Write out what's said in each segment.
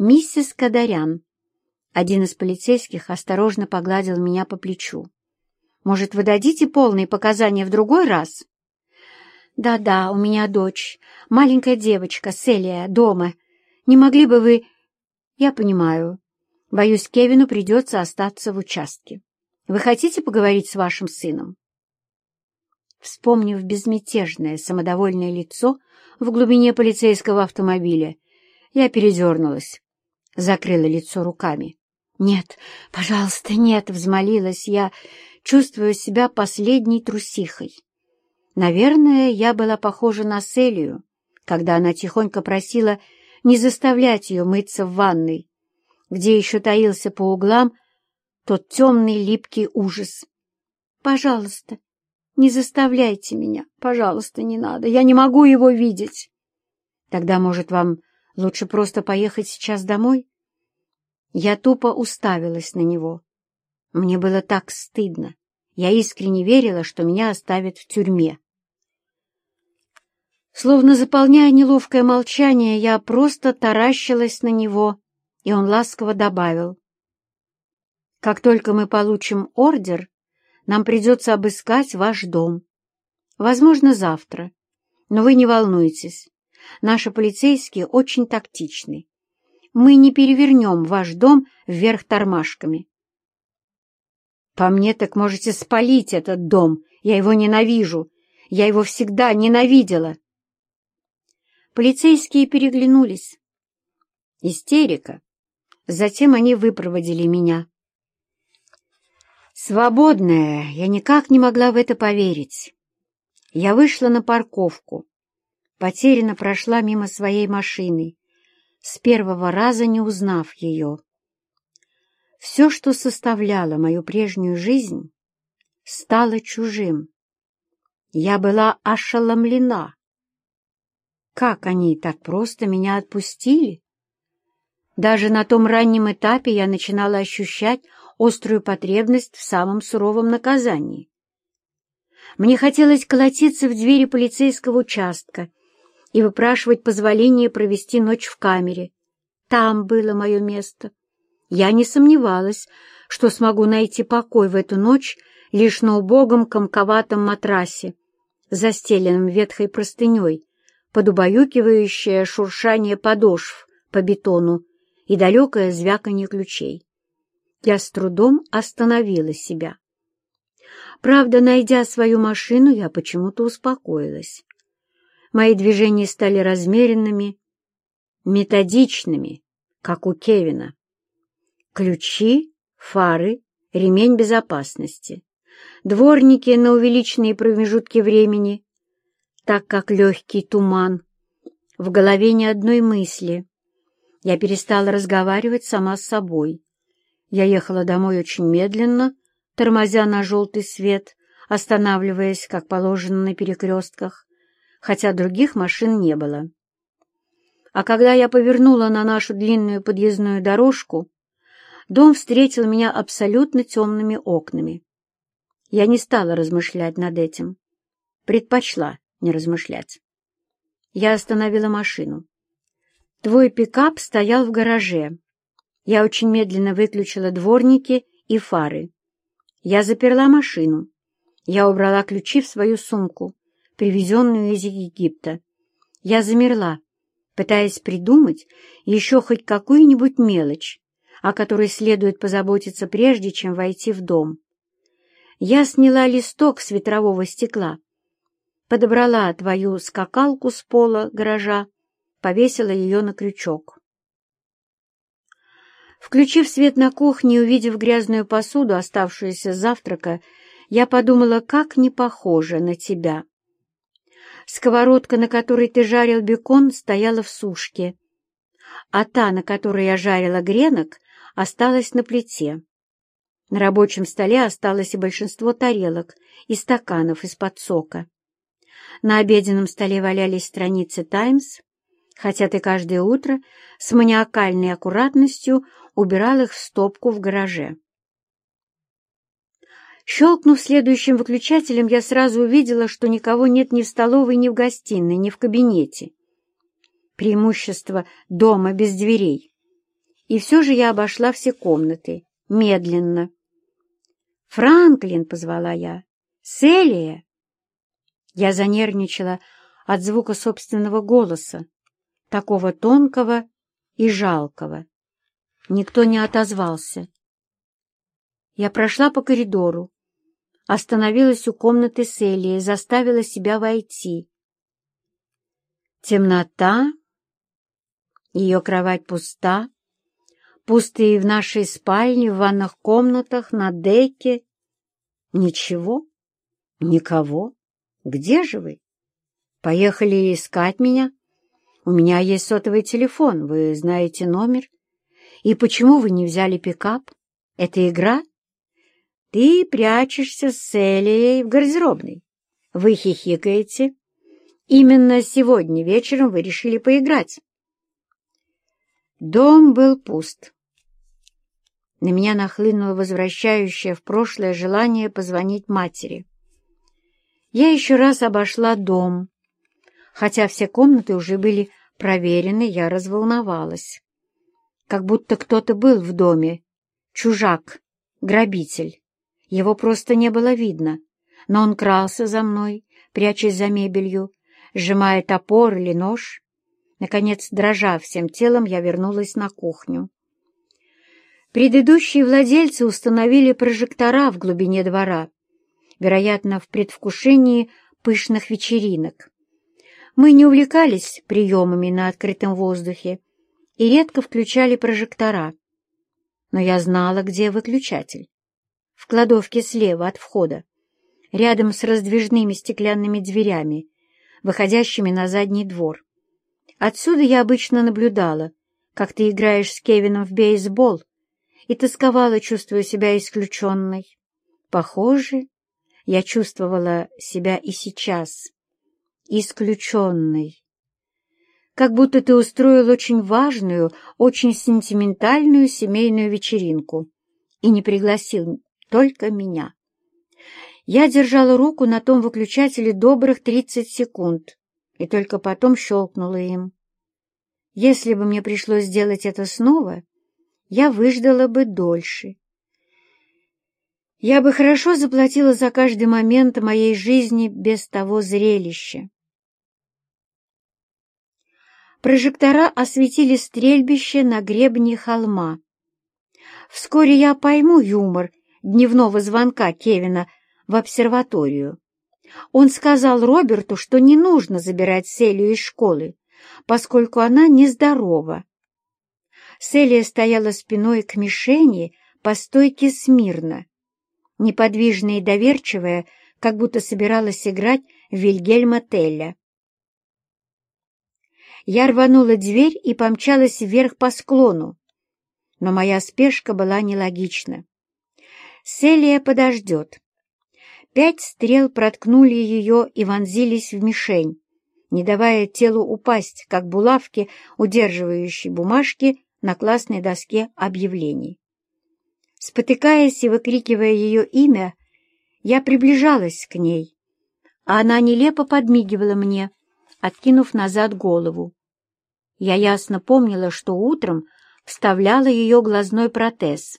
Миссис Кадарян. Один из полицейских осторожно погладил меня по плечу. Может, вы дадите полные показания в другой раз? Да-да, у меня дочь, маленькая девочка, Селия, дома. Не могли бы вы... Я понимаю. Боюсь, Кевину придется остаться в участке. Вы хотите поговорить с вашим сыном? Вспомнив безмятежное, самодовольное лицо в глубине полицейского автомобиля, я передернулась закрыла лицо руками. «Нет, пожалуйста, нет!» — взмолилась я, чувствуя себя последней трусихой. Наверное, я была похожа на Селию, когда она тихонько просила не заставлять ее мыться в ванной, где еще таился по углам тот темный липкий ужас. «Пожалуйста, не заставляйте меня, пожалуйста, не надо, я не могу его видеть». «Тогда, может, вам лучше просто поехать сейчас домой?» Я тупо уставилась на него. Мне было так стыдно. Я искренне верила, что меня оставят в тюрьме. Словно заполняя неловкое молчание, я просто таращилась на него, и он ласково добавил. «Как только мы получим ордер, нам придется обыскать ваш дом. Возможно, завтра. Но вы не волнуйтесь. Наши полицейские очень тактичны мы не перевернем ваш дом вверх тормашками. По мне так можете спалить этот дом. Я его ненавижу. Я его всегда ненавидела. Полицейские переглянулись. Истерика. Затем они выпроводили меня. Свободная, я никак не могла в это поверить. Я вышла на парковку, потерянно прошла мимо своей машины с первого раза не узнав ее. Все, что составляло мою прежнюю жизнь, стало чужим. Я была ошеломлена. Как они так просто меня отпустили? Даже на том раннем этапе я начинала ощущать острую потребность в самом суровом наказании. Мне хотелось колотиться в двери полицейского участка и выпрашивать позволение провести ночь в камере. Там было мое место. Я не сомневалась, что смогу найти покой в эту ночь лишь на убогом комковатом матрасе, застеленном ветхой простыней, под убаюкивающее шуршание подошв по бетону и далекое звяканье ключей. Я с трудом остановила себя. Правда, найдя свою машину, я почему-то успокоилась. Мои движения стали размеренными, методичными, как у Кевина. Ключи, фары, ремень безопасности, дворники на увеличенные промежутки времени, так как легкий туман. В голове ни одной мысли. Я перестала разговаривать сама с собой. Я ехала домой очень медленно, тормозя на желтый свет, останавливаясь, как положено на перекрестках хотя других машин не было. А когда я повернула на нашу длинную подъездную дорожку, дом встретил меня абсолютно темными окнами. Я не стала размышлять над этим. Предпочла не размышлять. Я остановила машину. Твой пикап стоял в гараже. Я очень медленно выключила дворники и фары. Я заперла машину. Я убрала ключи в свою сумку привезенную из Египта. Я замерла, пытаясь придумать еще хоть какую-нибудь мелочь, о которой следует позаботиться прежде, чем войти в дом. Я сняла листок с ветрового стекла, подобрала твою скакалку с пола гаража, повесила ее на крючок. Включив свет на кухне и увидев грязную посуду, оставшуюся с завтрака, я подумала, как не похоже на тебя. Сковородка, на которой ты жарил бекон, стояла в сушке, а та, на которой я жарила гренок, осталась на плите. На рабочем столе осталось и большинство тарелок и стаканов из-под сока. На обеденном столе валялись страницы «Таймс», хотя ты каждое утро с маниакальной аккуратностью убирал их в стопку в гараже. Щелкнув следующим выключателем, я сразу увидела, что никого нет ни в столовой, ни в гостиной, ни в кабинете. Преимущество дома без дверей. И все же я обошла все комнаты, медленно. «Франклин!» — позвала я. «Селия!» Я занервничала от звука собственного голоса, такого тонкого и жалкого. Никто не отозвался. Я прошла по коридору, остановилась у комнаты Селии, заставила себя войти. Темнота, ее кровать пуста, пустые в нашей спальне, в ванных комнатах, на деке. Ничего, никого. Где же вы? Поехали искать меня? У меня есть сотовый телефон, вы знаете номер. И почему вы не взяли пикап? Это игра? Ты прячешься с Элией в гардеробной. Вы хихикаете. Именно сегодня вечером вы решили поиграть. Дом был пуст. На меня нахлынуло возвращающее в прошлое желание позвонить матери. Я еще раз обошла дом. Хотя все комнаты уже были проверены, я разволновалась. Как будто кто-то был в доме. Чужак, грабитель. Его просто не было видно, но он крался за мной, прячась за мебелью, сжимая топор или нож. Наконец, дрожа всем телом, я вернулась на кухню. Предыдущие владельцы установили прожектора в глубине двора, вероятно, в предвкушении пышных вечеринок. Мы не увлекались приемами на открытом воздухе и редко включали прожектора. Но я знала, где выключатель в кладовке слева от входа, рядом с раздвижными стеклянными дверями, выходящими на задний двор. Отсюда я обычно наблюдала, как ты играешь с Кевином в бейсбол, и тосковала, чувствуя себя исключенной. Похоже, я чувствовала себя и сейчас, исключенной. Как будто ты устроил очень важную, очень сентиментальную семейную вечеринку и не пригласил только меня. Я держала руку на том выключателе добрых тридцать секунд и только потом щелкнула им. Если бы мне пришлось сделать это снова, я выждала бы дольше. Я бы хорошо заплатила за каждый момент моей жизни без того зрелища. Прожектора осветили стрельбище на гребне холма. Вскоре я пойму юмор дневного звонка Кевина в обсерваторию. Он сказал Роберту, что не нужно забирать Селию из школы, поскольку она нездорова. Селия стояла спиной к мишени по стойке смирно, неподвижная и доверчивая, как будто собиралась играть в Вильгельма Телля. Я рванула дверь и помчалась вверх по склону, но моя спешка была нелогична. Селия подождет. Пять стрел проткнули ее и вонзились в мишень, не давая телу упасть, как булавки, удерживающие бумажки на классной доске объявлений. Спотыкаясь и выкрикивая ее имя, я приближалась к ней, а она нелепо подмигивала мне, откинув назад голову. Я ясно помнила, что утром вставляла ее глазной протез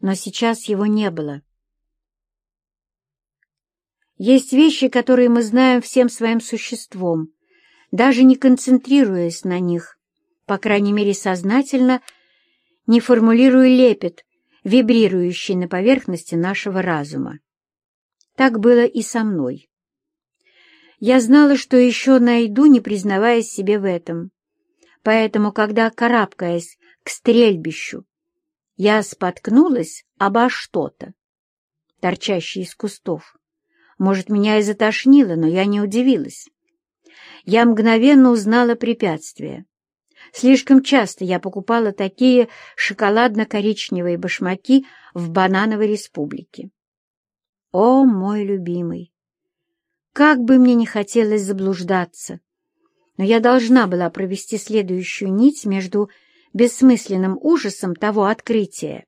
но сейчас его не было. Есть вещи, которые мы знаем всем своим существом, даже не концентрируясь на них, по крайней мере сознательно, не формулируя лепет, вибрирующий на поверхности нашего разума. Так было и со мной. Я знала, что еще найду, не признаваясь себе в этом. Поэтому, когда, карабкаясь к стрельбищу, я споткнулась обо что-то, торчащее из кустов. Может, меня и затошнило, но я не удивилась. Я мгновенно узнала препятствие. Слишком часто я покупала такие шоколадно-коричневые башмаки в Банановой республике. О, мой любимый! Как бы мне не хотелось заблуждаться, но я должна была провести следующую нить между бессмысленным ужасом того открытия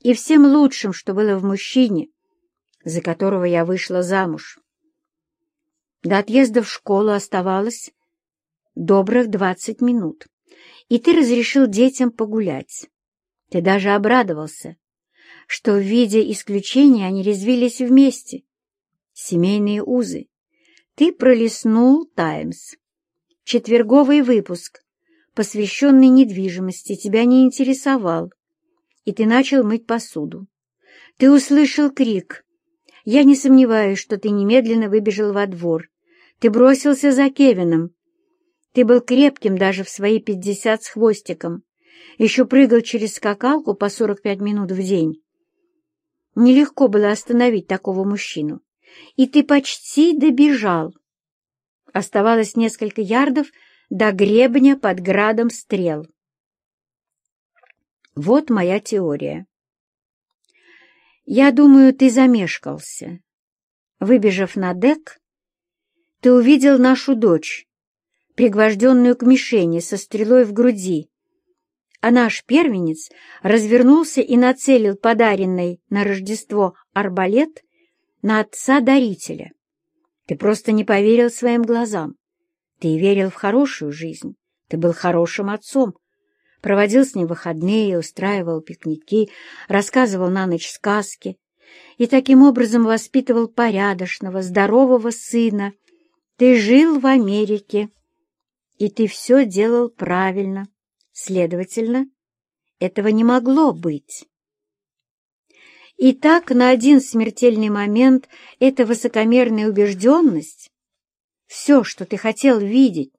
и всем лучшим, что было в мужчине, за которого я вышла замуж. До отъезда в школу оставалось добрых двадцать минут, и ты разрешил детям погулять. Ты даже обрадовался, что в виде исключения они резвились вместе. Семейные узы. Ты пролистнул «Таймс». Четверговый выпуск, посвященный недвижимости, тебя не интересовал, и ты начал мыть посуду. Ты услышал крик. Я не сомневаюсь, что ты немедленно выбежал во двор. Ты бросился за Кевином. Ты был крепким даже в свои пятьдесят с хвостиком. Еще прыгал через скакалку по сорок пять минут в день. Нелегко было остановить такого мужчину. И ты почти добежал. Оставалось несколько ярдов до гребня под градом стрел. Вот моя теория. Я думаю, ты замешкался. Выбежав на дек, ты увидел нашу дочь, пригвожденную к мишени со стрелой в груди, а наш первенец развернулся и нацелил подаренный на Рождество арбалет на отца-дарителя. Ты просто не поверил своим глазам. Ты верил в хорошую жизнь. Ты был хорошим отцом. Проводил с ним выходные, устраивал пикники, рассказывал на ночь сказки и таким образом воспитывал порядочного, здорового сына. Ты жил в Америке, и ты все делал правильно. Следовательно, этого не могло быть. И так на один смертельный момент эта высокомерная убежденность, все, что ты хотел видеть,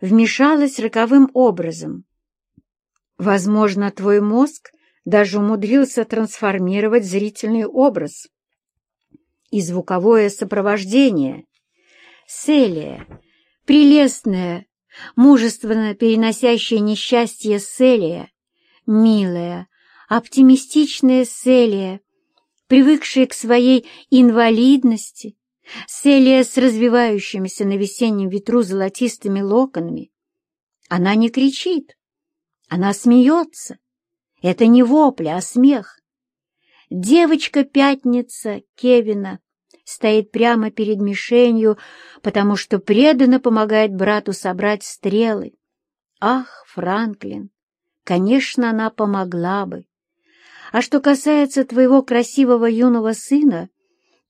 вмешалась роковым образом. Возможно, твой мозг даже умудрился трансформировать зрительный образ и звуковое сопровождение. Селия, прелестная, мужественно переносящая несчастье Селия, милая, оптимистичная Селия, привыкшая к своей инвалидности, Селия с развивающимися на весеннем ветру золотистыми локонами. Она не кричит, она смеется. Это не вопли, а смех. Девочка-пятница Кевина стоит прямо перед мишенью, потому что преданно помогает брату собрать стрелы. Ах, Франклин, конечно, она помогла бы. А что касается твоего красивого юного сына,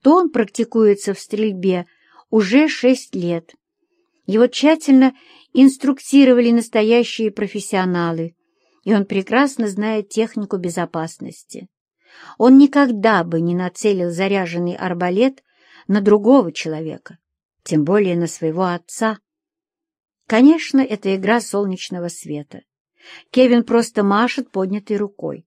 то он практикуется в стрельбе уже шесть лет. Его тщательно инструктировали настоящие профессионалы, и он прекрасно знает технику безопасности. Он никогда бы не нацелил заряженный арбалет на другого человека, тем более на своего отца. Конечно, это игра солнечного света. Кевин просто машет поднятой рукой.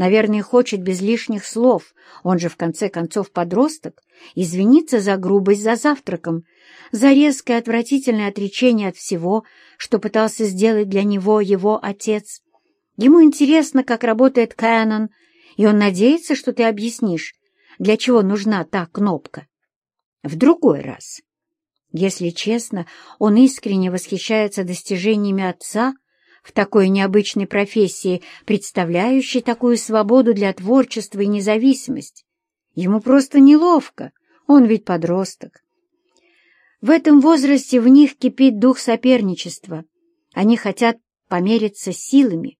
Наверное, хочет без лишних слов, он же в конце концов подросток, извиниться за грубость за завтраком, за резкое отвратительное отречение от всего, что пытался сделать для него его отец. Ему интересно, как работает Кэнон, и он надеется, что ты объяснишь, для чего нужна та кнопка. В другой раз. Если честно, он искренне восхищается достижениями отца в такой необычной профессии, представляющей такую свободу для творчества и независимость. Ему просто неловко, он ведь подросток. В этом возрасте в них кипит дух соперничества. Они хотят помериться силами.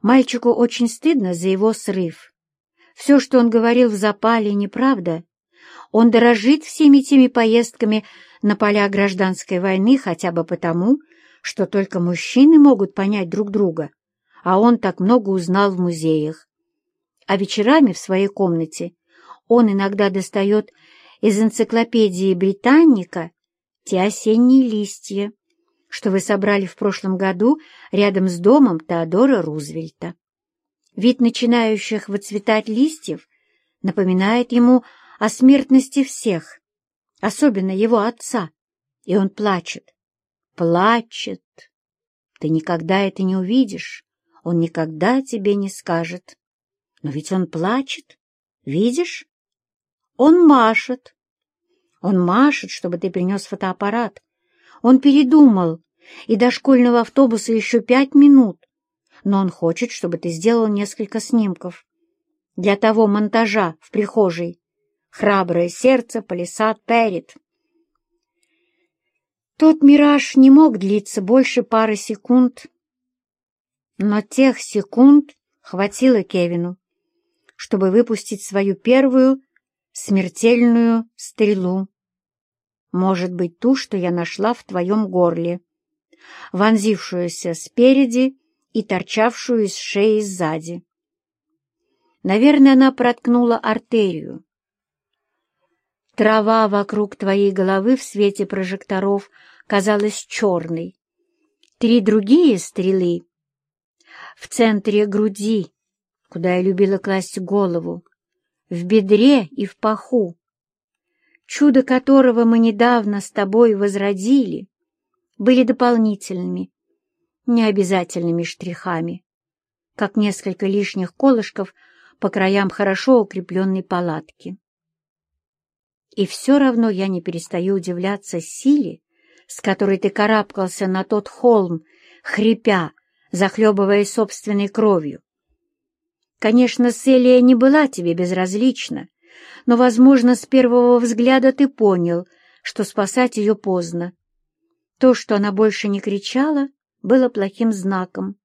Мальчику очень стыдно за его срыв. Все, что он говорил в запале, неправда. Он дорожит всеми теми поездками на поля гражданской войны хотя бы потому, что только мужчины могут понять друг друга, а он так много узнал в музеях. А вечерами в своей комнате он иногда достает из энциклопедии «Британника» те осенние листья, что вы собрали в прошлом году рядом с домом Теодора Рузвельта. Вид начинающих выцветать листьев напоминает ему о смертности всех, особенно его отца, и он плачет плачет. Ты никогда это не увидишь, он никогда тебе не скажет. Но ведь он плачет, видишь? Он машет. Он машет, чтобы ты принес фотоаппарат. Он передумал, и до школьного автобуса еще пять минут. Но он хочет, чтобы ты сделал несколько снимков. Для того монтажа в прихожей. Храброе сердце, палисад, перед. Тот мираж не мог длиться больше пары секунд, Но тех секунд хватило Кевину, чтобы выпустить свою первую смертельную стрелу. Может быть, ту, что я нашла в твоем горле, вонзившуюся спереди и торчавшую из шеи сзади. Наверное, она проткнула артерию. Трава вокруг твоей головы в свете прожекторов казалась черной. Три другие стрелы в центре груди, куда я любила класть голову, в бедре и в паху. Чудо которого мы недавно с тобой возродили, были дополнительными, необязательными штрихами, как несколько лишних колышков по краям хорошо укрепленной палатки. И все равно я не перестаю удивляться силе, с которой ты карабкался на тот холм, хрипя, захлебываясь собственной кровью. Конечно, Селия не была тебе безразлична, но, возможно, с первого взгляда ты понял, что спасать ее поздно. То, что она больше не кричала, было плохим знаком,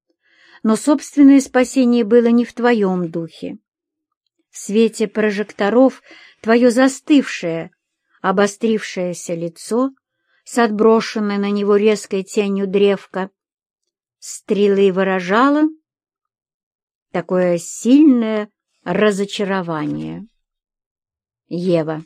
но собственное спасение было не в твоем духе. В свете прожекторов твое застывшее, обострившееся лицо с отброшенной на него резкой тенью древка стрелы выражало такое сильное разочарование. Ева